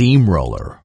steamroller.